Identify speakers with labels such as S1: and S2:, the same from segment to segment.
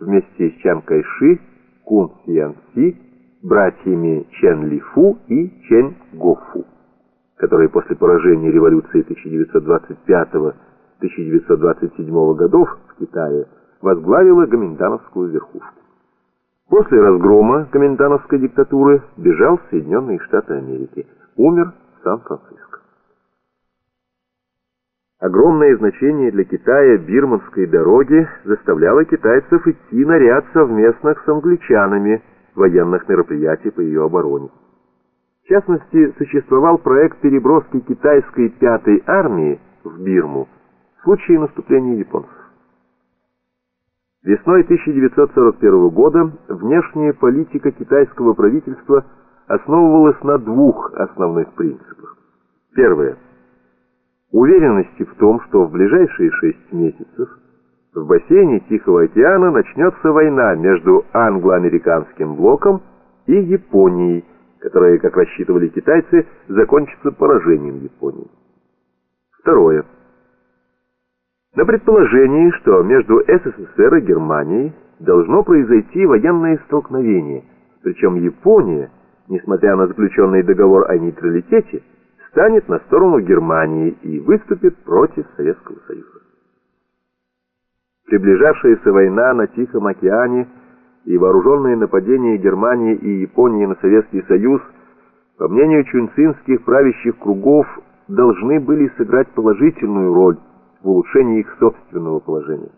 S1: вместе с Чан Кайши, Кун Сьян Си, братьями Чен Ли Фу и Чен Го Фу, которые после поражения революции 1925-1927 годов в Китае возглавила гоминдановскую верхушку. После разгрома комендантовской диктатуры бежал в Соединенные Штаты Америки. Умер в Сан-Франциско. Огромное значение для Китая Бирманской дороги заставляло китайцев идти на ряд совместных с англичанами военных мероприятий по ее обороне. В частности, существовал проект переброски китайской пятой армии в Бирму в случае наступления японцев. Весной 1941 года внешняя политика китайского правительства основывалась на двух основных принципах. Первое. Уверенности в том, что в ближайшие шесть месяцев в бассейне Тихого океана начнется война между англо-американским блоком и Японией, которая, как рассчитывали китайцы, закончится поражением Японии. Второе. На предположении, что между СССР и Германией должно произойти военное столкновение, причем Япония, несмотря на заключенный договор о нейтралитете, станет на сторону Германии и выступит против Советского Союза. Приближавшаяся война на Тихом океане и вооруженные нападения Германии и Японии на Советский Союз, по мнению чунцинских правящих кругов, должны были сыграть положительную роль в улучшении их собственного положения.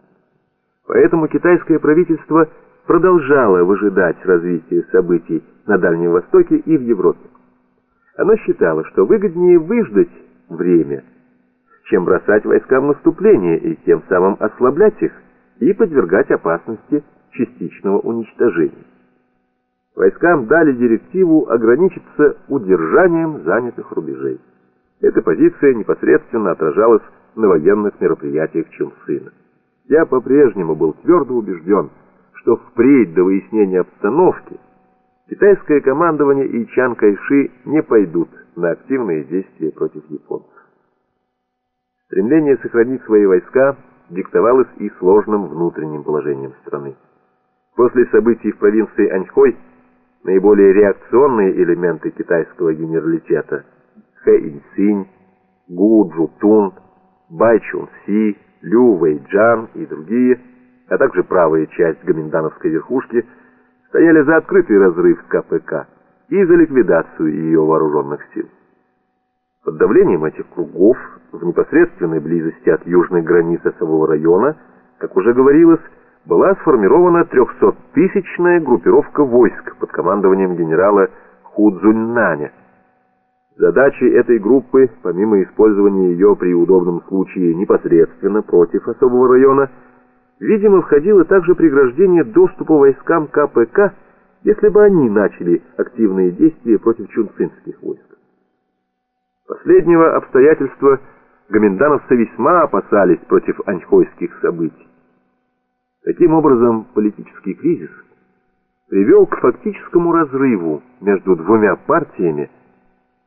S1: Поэтому китайское правительство продолжало выжидать развития событий на Дальнем Востоке и в Европе. Оно считало, что выгоднее выждать время, чем бросать войска в наступление и тем самым ослаблять их и подвергать опасности частичного уничтожения. Войскам дали директиву ограничиться удержанием занятых рубежей. Эта позиция непосредственно отражалась на военных мероприятиях Чунсына. Я по-прежнему был твердо убежден, что впредь до выяснения обстановки китайское командование и Чан Кайши не пойдут на активные действия против японцев. Стремление сохранить свои войска диктовалось и сложным внутренним положением страны. После событий в провинции Аньхой наиболее реакционные элементы китайского генералитета Хэ Инсинь, Гу Джутун, Бай Чун Си, Лю Вэй Джан и другие, а также правая часть гоминдановской верхушки, стояли за открытый разрыв КПК и за ликвидацию ее вооруженных сил. Под давлением этих кругов, в непосредственной близости от южной границы Осового района, как уже говорилось, была сформирована 300-тысячная группировка войск под командованием генерала Худзуньнаня, Задачей этой группы, помимо использования ее при удобном случае непосредственно против особого района, видимо, входило также преграждение доступа войскам КПК, если бы они начали активные действия против чунцинских войск. Последнего обстоятельства гоминдановцы весьма опасались против аньхойских событий. Таким образом, политический кризис привел к фактическому разрыву между двумя партиями,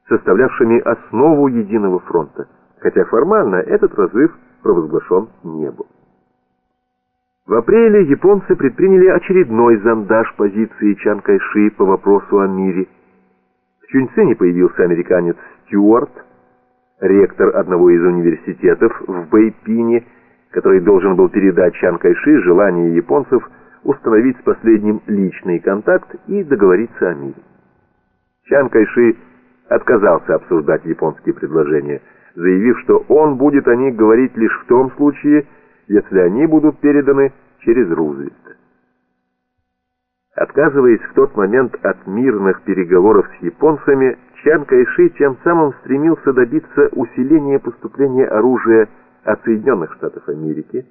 S1: составлявшими основу единого фронта, хотя формально этот разрыв провозглашен не был. В апреле японцы предприняли очередной зондаж позиции Чан Кайши по вопросу о мире. В Чуньцине появился американец Стюарт, ректор одного из университетов в Бэйпине, который должен был передать Чан Кайши желание японцев установить с последним личный контакт и договориться о мире. Чан Кайши отказался обсуждать японские предложения, заявив, что он будет о них говорить лишь в том случае, если они будут переданы через Рузвельта. Отказываясь в тот момент от мирных переговоров с японцами, Чан Кайши тем самым стремился добиться усиления поступления оружия от Соединенных Штатов Америки,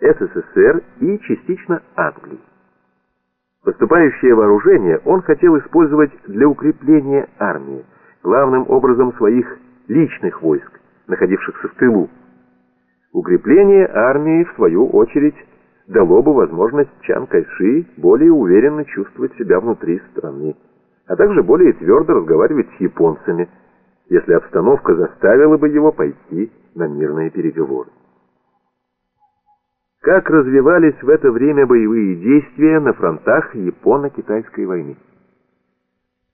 S1: СССР и частично Англии. Поступающее вооружение он хотел использовать для укрепления армии, главным образом своих личных войск, находившихся в тылу. Укрепление армии, в свою очередь, дало бы возможность Чан Кайши более уверенно чувствовать себя внутри страны, а также более твердо разговаривать с японцами, если обстановка заставила бы его пойти на мирные переговоры. как развивались в это время боевые действия на фронтах Японо-Китайской войны.